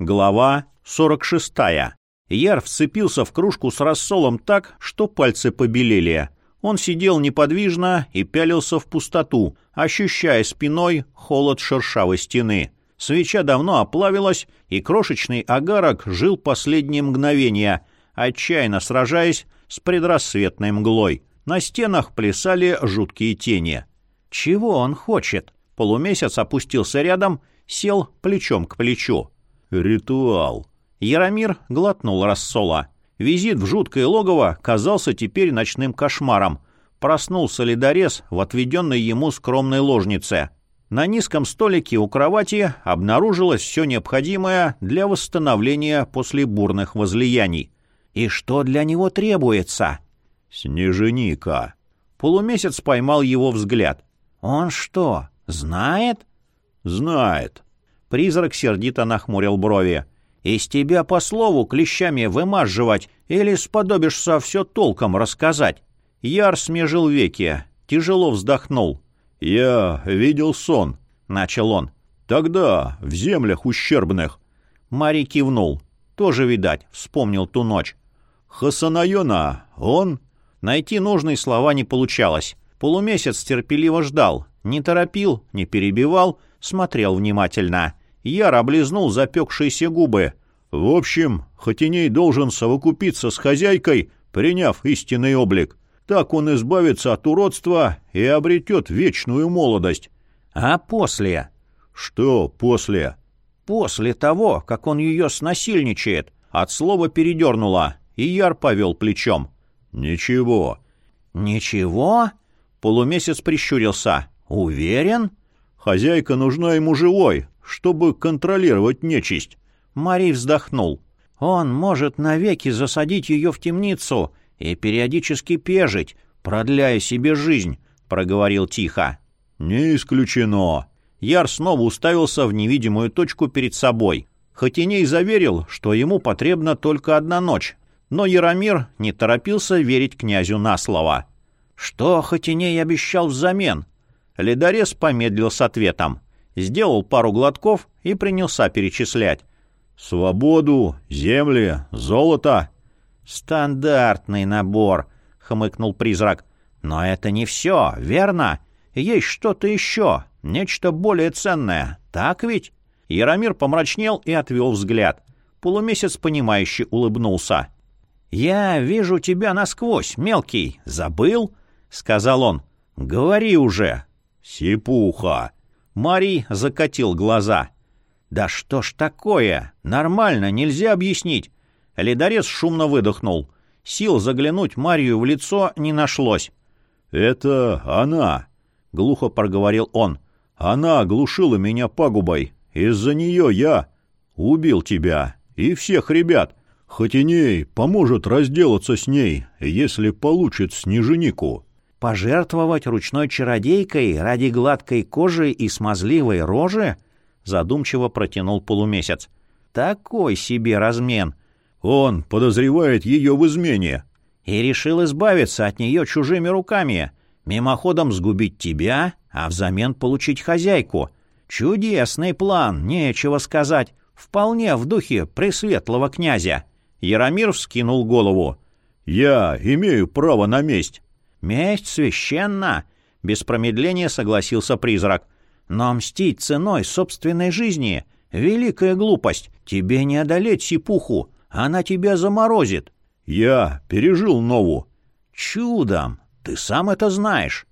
Глава 46. Яр вцепился в кружку с рассолом так, что пальцы побелели. Он сидел неподвижно и пялился в пустоту, ощущая спиной холод шершавой стены. Свеча давно оплавилась, и крошечный агарок жил последние мгновения, отчаянно сражаясь с предрассветной мглой. На стенах плясали жуткие тени. Чего он хочет? Полумесяц опустился рядом, сел плечом к плечу. Ритуал. Яромир глотнул рассола. Визит в жуткое логово казался теперь ночным кошмаром. Проснулся ледорез в отведенной ему скромной ложнице. На низком столике у кровати обнаружилось все необходимое для восстановления после бурных возлияний. И что для него требуется? Снеженика. Полумесяц поймал его взгляд. Он что, знает? Знает. Призрак сердито нахмурил брови. «Из тебя по слову клещами вымаживать или сподобишься все толком рассказать?» Яр смежил веки, тяжело вздохнул. «Я видел сон», — начал он. «Тогда, в землях ущербных». Мари кивнул. Тоже, видать, вспомнил ту ночь. «Хасанайона, он...» Найти нужные слова не получалось. Полумесяц терпеливо ждал. Не торопил, не перебивал, смотрел внимательно. Яр облизнул запекшиеся губы. «В общем, Хотиней должен совокупиться с хозяйкой, приняв истинный облик. Так он избавится от уродства и обретет вечную молодость». «А после?» «Что после?» «После того, как он ее снасильничает». От слова передернуло, и Яр повел плечом. «Ничего». «Ничего?» Полумесяц прищурился. «Уверен?» «Хозяйка нужна ему живой, чтобы контролировать нечисть. Мари вздохнул. Он может навеки засадить ее в темницу и периодически пежить, продляя себе жизнь, проговорил тихо. Не исключено. Яр снова уставился в невидимую точку перед собой. Хотиней заверил, что ему потребна только одна ночь, но Яромир не торопился верить князю на слово. Что Хотиней обещал взамен? Ледорез помедлил с ответом сделал пару глотков и принялся перечислять. «Свободу, земли, золото». «Стандартный набор», — хмыкнул призрак. «Но это не все, верно? Есть что-то еще, нечто более ценное, так ведь?» Яромир помрачнел и отвел взгляд. Полумесяц, понимающе улыбнулся. «Я вижу тебя насквозь, мелкий. Забыл?» — сказал он. «Говори уже». «Сипуха», Мари закатил глаза. «Да что ж такое? Нормально, нельзя объяснить». Ледорез шумно выдохнул. Сил заглянуть Марию в лицо не нашлось. «Это она», — глухо проговорил он. «Она оглушила меня пагубой. Из-за нее я убил тебя и всех ребят. Хотиней поможет разделаться с ней, если получит снеженику». Пожертвовать ручной чародейкой ради гладкой кожи и смазливой рожи? Задумчиво протянул полумесяц. Такой себе размен. Он подозревает ее в измене. И решил избавиться от нее чужими руками. Мимоходом сгубить тебя, а взамен получить хозяйку. Чудесный план, нечего сказать. Вполне в духе пресветлого князя. Яромир вскинул голову. «Я имею право на месть». «Месть священна!» — без промедления согласился призрак. «Но мстить ценой собственной жизни — великая глупость. Тебе не одолеть сипуху, она тебя заморозит». «Я пережил Нову». «Чудом! Ты сам это знаешь».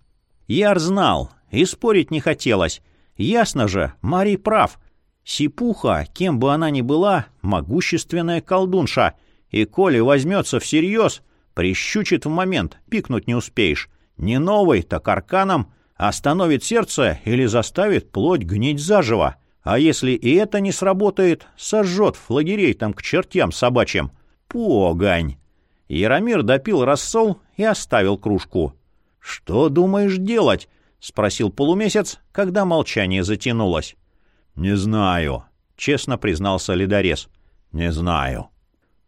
Яр знал, и спорить не хотелось. Ясно же, Мари прав. Сипуха, кем бы она ни была, могущественная колдунша, и коли возьмется всерьез, Прищучит в момент, пикнуть не успеешь. Не новый, так арканом. Остановит сердце или заставит плоть гнить заживо. А если и это не сработает, сожжет флагерей там к чертям собачьим. Погань! Яромир допил рассол и оставил кружку. «Что думаешь делать?» — спросил полумесяц, когда молчание затянулось. «Не знаю», — честно признался ледорез. «Не знаю»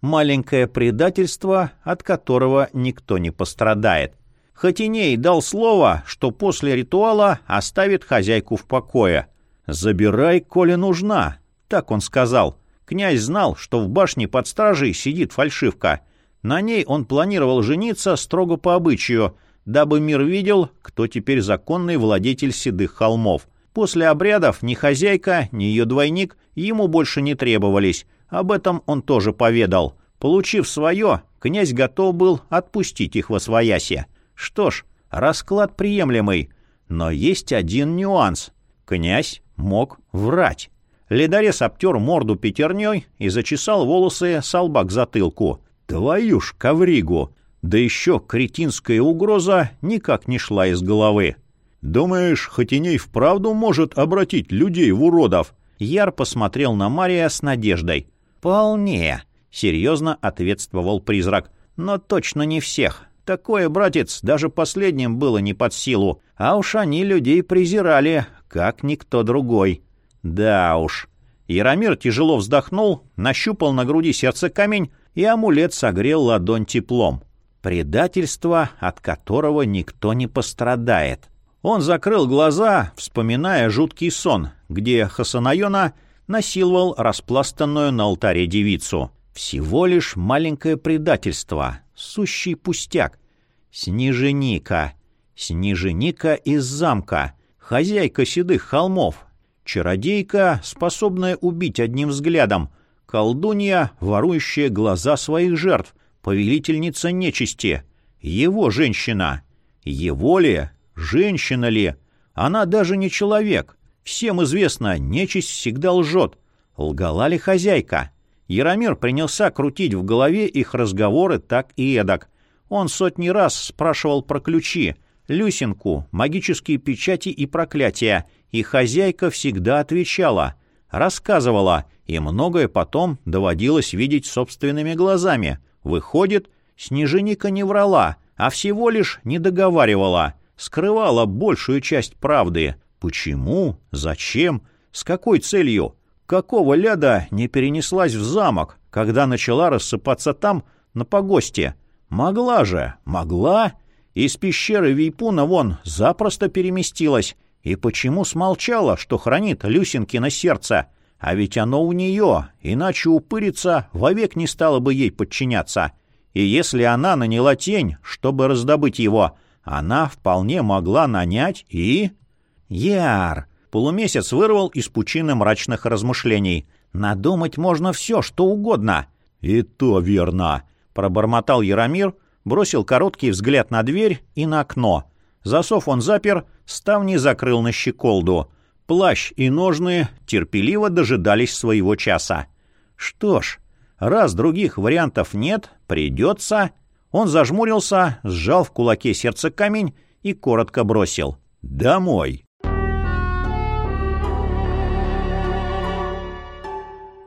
маленькое предательство, от которого никто не пострадает. Хотиней дал слово, что после ритуала оставит хозяйку в покое. «Забирай, коли нужна», — так он сказал. Князь знал, что в башне под стражей сидит фальшивка. На ней он планировал жениться строго по обычаю, дабы мир видел, кто теперь законный владетель седых холмов. После обрядов ни хозяйка, ни ее двойник ему больше не требовались. Об этом он тоже поведал. Получив свое, князь готов был отпустить их во своясе. Что ж, расклад приемлемый. Но есть один нюанс. Князь мог врать. Ледорез обтер морду пятерней и зачесал волосы с затылку. Твою ж ковригу! Да еще кретинская угроза никак не шла из головы. «Думаешь, Хотиней вправду может обратить людей в уродов?» Яр посмотрел на Мария с надеждой. «Вполне», — серьезно ответствовал призрак. «Но точно не всех. Такое, братец, даже последним было не под силу. А уж они людей презирали, как никто другой. Да уж». Яромир тяжело вздохнул, нащупал на груди сердце камень, и амулет согрел ладонь теплом. Предательство, от которого никто не пострадает. Он закрыл глаза, вспоминая жуткий сон, где Хасанайона насиловал распластанную на алтаре девицу. Всего лишь маленькое предательство, сущий пустяк. Снеженика. Снеженика из замка. Хозяйка седых холмов. Чародейка, способная убить одним взглядом. Колдунья, ворующая глаза своих жертв. Повелительница нечисти. Его женщина. Его ли? Женщина ли? Она даже не человек. Всем известно, нечисть всегда лжет. Лгала ли хозяйка? Яромир принялся крутить в голове их разговоры так и эдак. Он сотни раз спрашивал про ключи, Люсинку, магические печати и проклятия, и хозяйка всегда отвечала, рассказывала, и многое потом доводилось видеть собственными глазами. Выходит, Снежиника не врала, а всего лишь не договаривала скрывала большую часть правды. Почему? Зачем? С какой целью? Какого ляда не перенеслась в замок, когда начала рассыпаться там, на погосте? Могла же, могла. Из пещеры Вейпуна вон запросто переместилась. И почему смолчала, что хранит Люсинкино сердце? А ведь оно у нее, иначе упыриться вовек не стало бы ей подчиняться. И если она наняла тень, чтобы раздобыть его, она вполне могла нанять и... Яр! Полумесяц вырвал из пучины мрачных размышлений. Надумать можно все, что угодно. И то верно, пробормотал Яромир, бросил короткий взгляд на дверь и на окно. Засов он запер, ставни закрыл на щеколду. Плащ и ножны терпеливо дожидались своего часа. Что ж, раз других вариантов нет, придется... Он зажмурился, сжал в кулаке сердце камень и коротко бросил «Домой».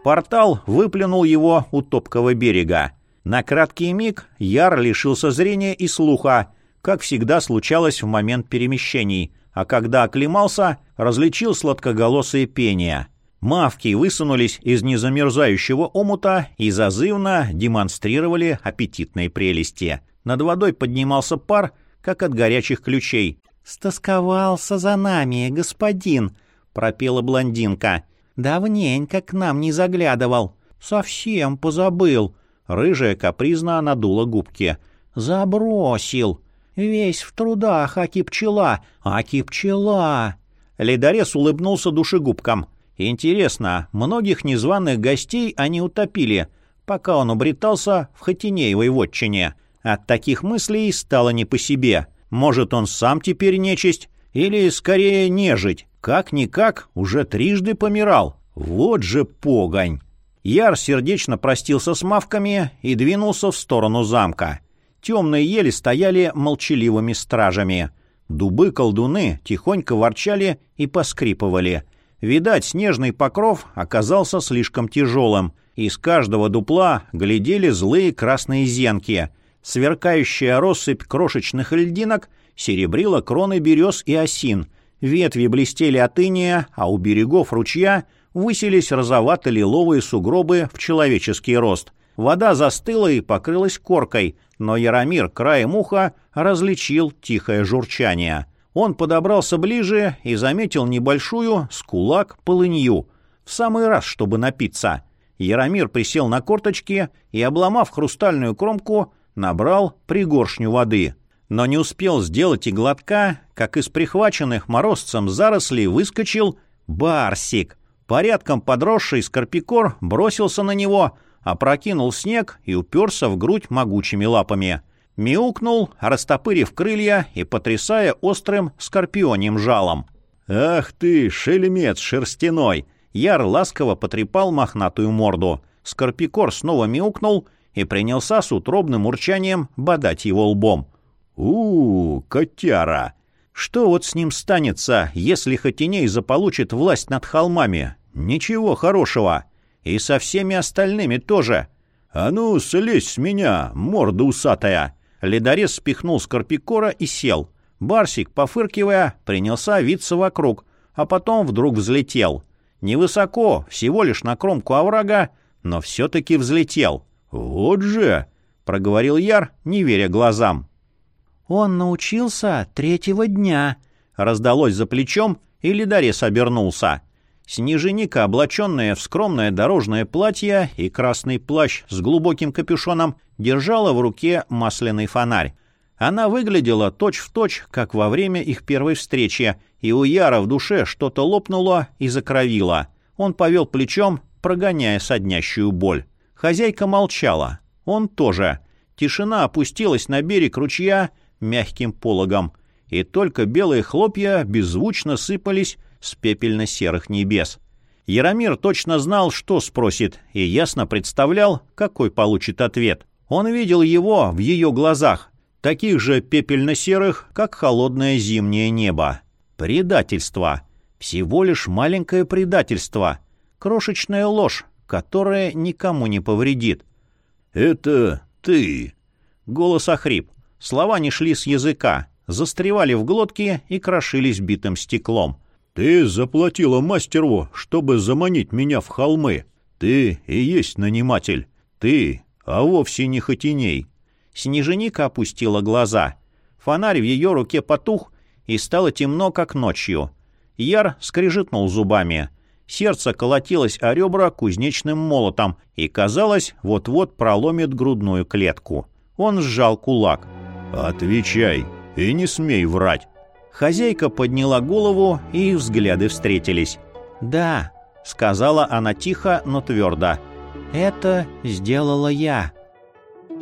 Портал выплюнул его у топкого берега. На краткий миг Яр лишился зрения и слуха, как всегда случалось в момент перемещений, а когда оклемался, различил сладкоголосые пения. Мавки высунулись из незамерзающего омута и зазывно демонстрировали аппетитные прелести. Над водой поднимался пар, как от горячих ключей. «Стосковался за нами, господин», — пропела блондинка. «Давненько к нам не заглядывал. Совсем позабыл». Рыжая капризно надула губки. «Забросил. Весь в трудах, аки пчела, аки пчела». Ледорез улыбнулся душегубкам. Интересно, многих незваных гостей они утопили, пока он обретался в Хатинеевой вотчине. От таких мыслей стало не по себе. Может, он сам теперь нечисть? Или, скорее, нежить? Как-никак, уже трижды помирал. Вот же погонь! Яр сердечно простился с мавками и двинулся в сторону замка. Темные ели стояли молчаливыми стражами. Дубы-колдуны тихонько ворчали и поскрипывали — Видать, снежный покров оказался слишком тяжелым. Из каждого дупла глядели злые красные зенки. Сверкающая россыпь крошечных льдинок серебрила кроны берез и осин. Ветви блестели от иния, а у берегов ручья высились розовато-лиловые сугробы в человеческий рост. Вода застыла и покрылась коркой, но Яромир краем уха различил тихое журчание — он подобрался ближе и заметил небольшую, с кулак, полынью. В самый раз, чтобы напиться. Яромир присел на корточки и, обломав хрустальную кромку, набрал пригоршню воды. Но не успел сделать и глотка, как из прихваченных морозцем зарослей выскочил барсик. Порядком подросший скорпикор бросился на него, опрокинул снег и уперся в грудь могучими лапами. Мяукнул, растопырив крылья и потрясая острым скорпионим жалом. «Ах ты, шельмец шерстяной!» Яр ласково потрепал мохнатую морду. Скорпикор снова мяукнул и принялся с утробным урчанием бодать его лбом. у, -у котяра! Что вот с ним станется, если Хотиней заполучит власть над холмами? Ничего хорошего. И со всеми остальными тоже. А ну, слезь с меня, морда усатая!» Ледорез спихнул Скорпикора и сел. Барсик, пофыркивая, принялся виться вокруг, а потом вдруг взлетел. Невысоко, всего лишь на кромку оврага, но все-таки взлетел. «Вот же!» — проговорил Яр, не веря глазам. «Он научился третьего дня», — раздалось за плечом, и Ледорез обернулся. Снеженика, облаченная в скромное дорожное платье и красный плащ с глубоким капюшоном, держала в руке масляный фонарь. Она выглядела точь-в-точь, точь, как во время их первой встречи, и у Яра в душе что-то лопнуло и закровило. Он повел плечом, прогоняя соднящую боль. Хозяйка молчала. Он тоже. Тишина опустилась на берег ручья мягким пологом, и только белые хлопья беззвучно сыпались с пепельно-серых небес. Яромир точно знал, что спросит, и ясно представлял, какой получит ответ. Он видел его в ее глазах, таких же пепельно-серых, как холодное зимнее небо. Предательство. Всего лишь маленькое предательство. Крошечная ложь, которая никому не повредит. «Это ты!» Голос охрип. Слова не шли с языка, застревали в глотке и крошились битым стеклом. «Ты заплатила мастеру, чтобы заманить меня в холмы. Ты и есть наниматель. Ты, а вовсе не хотиней». Снеженика опустила глаза. Фонарь в ее руке потух, и стало темно, как ночью. Яр скрежетнул зубами. Сердце колотилось о ребра кузнечным молотом и, казалось, вот-вот проломит грудную клетку. Он сжал кулак. «Отвечай и не смей врать!» Хозяйка подняла голову, и взгляды встретились. «Да», — сказала она тихо, но твердо. «Это сделала я».